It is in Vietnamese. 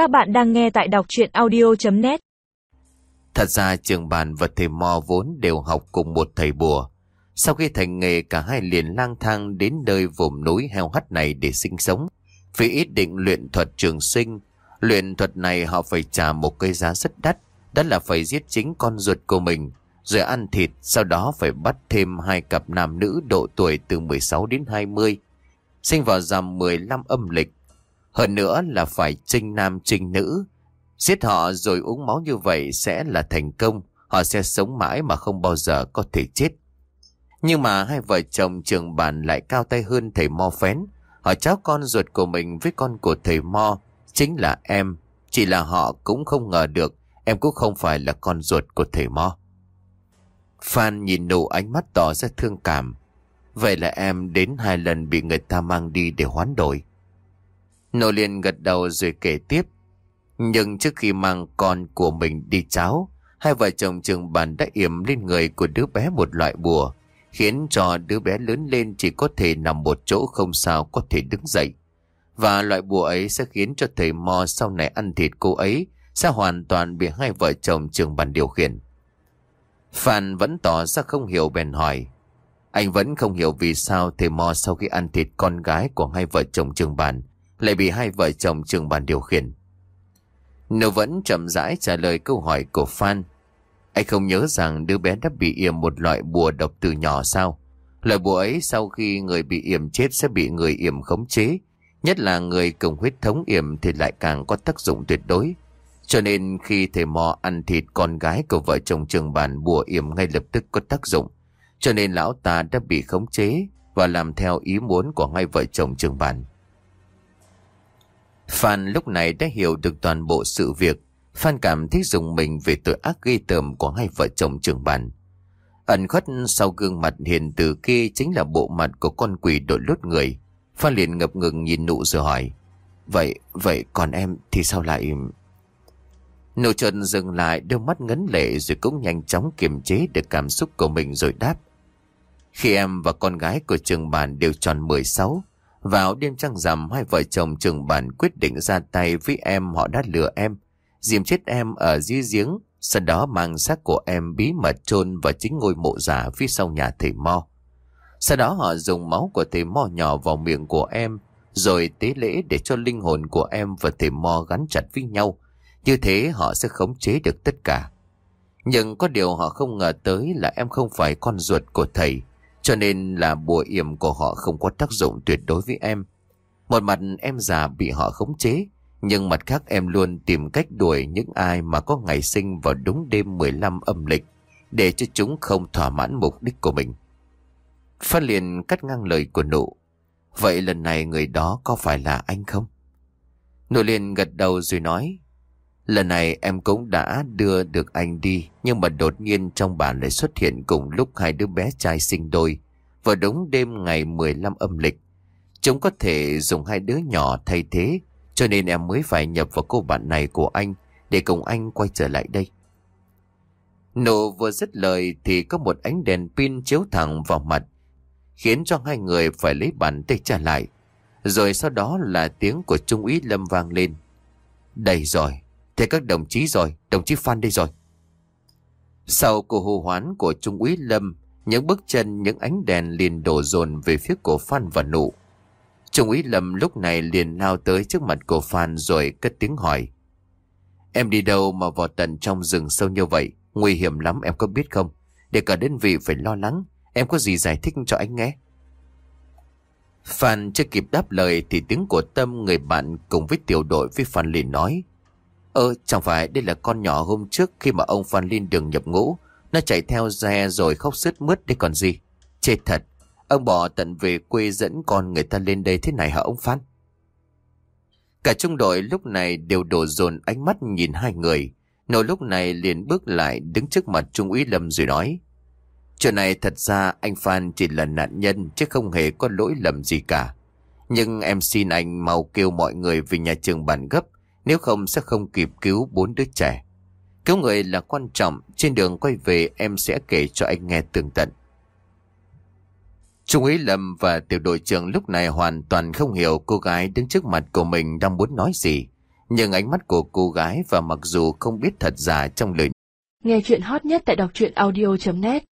Các bạn đang nghe tại đọc chuyện audio.net Thật ra trường bàn và thầy mò vốn đều học cùng một thầy bùa. Sau khi thành nghề cả hai liền lang thang đến nơi vùng núi heo hắt này để sinh sống. Vì ý định luyện thuật trường sinh, luyện thuật này họ phải trả một cái giá rất đắt. Đó là phải giết chính con ruột của mình, rồi ăn thịt, sau đó phải bắt thêm hai cặp nam nữ độ tuổi từ 16 đến 20. Sinh vào rằm 15 âm lịch. Hơn nữa là phải trinh nam trinh nữ. Giết họ rồi uống máu như vậy sẽ là thành công. Họ sẽ sống mãi mà không bao giờ có thể chết. Nhưng mà hai vợ chồng trường bản lại cao tay hơn thầy Mo phén. Họ cháu con ruột của mình với con của thầy Mo chính là em. Chỉ là họ cũng không ngờ được em cũng không phải là con ruột của thầy Mo. Phan nhìn nụ ánh mắt tỏ ra thương cảm. Vậy là em đến hai lần bị người ta mang đi để hoán đổi. Nô liền gật đầu rồi kể tiếp. Nhưng trước khi mang con của mình đi cháo, hai vợ chồng trường bản đã yểm lên người của đứa bé một loại bùa, khiến cho đứa bé lớn lên chỉ có thể nằm một chỗ không sao có thể đứng dậy. Và loại bùa ấy sẽ khiến cho thầy Mo sau này ăn thịt cô ấy sẽ hoàn toàn bị hai vợ chồng trường bản điều khiển. Phan vẫn tỏ ra không hiểu bèn hỏi. Anh vẫn không hiểu vì sao thầy Mo sau khi ăn thịt con gái của hai vợ chồng trường bản lại bị hai vợ chồng trường bản điều khiển. Nô vẫn chậm rãi trả lời câu hỏi của Phan. Anh không nhớ rằng đứa bé đã bị yểm một loại bùa độc từ nhỏ sao? Loại bùa ấy sau khi người bị yểm chết sẽ bị người yểm khống chế. Nhất là người cùng huyết thống yểm thì lại càng có tác dụng tuyệt đối. Cho nên khi thầy mò ăn thịt con gái của vợ chồng trường bản bùa yểm ngay lập tức có tác dụng. Cho nên lão ta đã bị khống chế và làm theo ý muốn của hai vợ chồng trường bản. Phan lúc này đã hiểu được toàn bộ sự việc. Phan cảm thấy dùng mình về tội ác ghi tởm của hai vợ chồng trường bản. Ẩn khuất sau gương mặt hiền từ kia chính là bộ mặt của con quỷ đội lốt người. Phan liền ngập ngừng nhìn nụ rồi hỏi. Vậy, vậy còn em thì sao lại... Nụ trần dừng lại đôi mắt ngấn lệ rồi cũng nhanh chóng kiềm chế được cảm xúc của mình rồi đáp. Khi em và con gái của trường bản đều tròn 16, vào đêm trăng rằm hai vợ chồng trường bản quyết định ra tay với em họ đã lừa em, diệm chết em ở dưới giếng, sau đó mang xác của em bí mật chôn vào chính ngôi mộ giả phía sau nhà thầy Mo. Sau đó họ dùng máu của thầy Mo nhỏ vào miệng của em, rồi tế lễ để cho linh hồn của em và thầy Mo gắn chặt với nhau. Như thế họ sẽ khống chế được tất cả. Nhưng có điều họ không ngờ tới là em không phải con ruột của thầy, cho nên là bùa yểm của họ không có tác dụng tuyệt đối với em. Một mặt em già bị họ khống chế, nhưng mặt khác em luôn tìm cách đuổi những ai mà có ngày sinh vào đúng đêm 15 âm lịch, để cho chúng không thỏa mãn mục đích của mình. Phan liền cắt ngang lời của nụ. Vậy lần này người đó có phải là anh không? Nụ liền gật đầu rồi nói. Lần này em cũng đã đưa được anh đi, nhưng mà đột nhiên trong bản lại xuất hiện cùng lúc hai đứa bé trai sinh đôi, vào đúng đêm ngày 15 âm lịch. Chúng có thể dùng hai đứa nhỏ thay thế, cho nên em mới phải nhập vào cô bạn này của anh, để cùng anh quay trở lại đây. Nụ vừa dứt lời thì có một ánh đèn pin chiếu thẳng vào mặt, khiến cho hai người phải lấy bàn tay trả lại. Rồi sau đó là tiếng của Trung úy Lâm vang lên. Đây rồi, Thế các đồng chí rồi, đồng chí Phan đây rồi. Sau cuộc hô hoán của Trung úy Lâm, những bước chân, những ánh đèn liền đổ dồn về phía cổ Phan và nụ. Trung úy Lâm lúc này liền lao tới trước mặt cổ Phan rồi cất tiếng hỏi. Em đi đâu mà vào tận trong rừng sâu như vậy? Nguy hiểm lắm em có biết không? Để cả đơn vị phải lo lắng. Em có gì giải thích cho anh nghe? Phan chưa kịp đáp lời thì tiếng của Tâm người bạn cùng với tiểu đội với Phan liền nói. Ơ, chẳng phải đây là con nhỏ hôm trước khi mà ông Phan lên đường nhập ngũ. Nó chạy theo xe rồi khóc sướt mướt đấy còn gì. Chết thật. Ông bỏ tận về quê dẫn con người ta lên đây thế này hả ông Phan? Cả trung đội lúc này đều đổ dồn ánh mắt nhìn hai người. Nô lúc này liền bước lại đứng trước mặt Trung úy Lâm rồi nói. Chuyện này thật ra anh Phan chỉ là nạn nhân chứ không hề có lỗi lầm gì cả. Nhưng em xin anh mau kêu mọi người về nhà trường bàn gấp nếu không sẽ không kịp cứu bốn đứa trẻ. Cứu người là quan trọng, trên đường quay về em sẽ kể cho anh nghe tường tận. Trung úy Lâm và tiểu đội trưởng lúc này hoàn toàn không hiểu cô gái đứng trước mặt của mình đang muốn nói gì. Nhưng ánh mắt của cô gái và mặc dù không biết thật giả trong lời Nghe chuyện hot nhất tại đọc truyện audio.net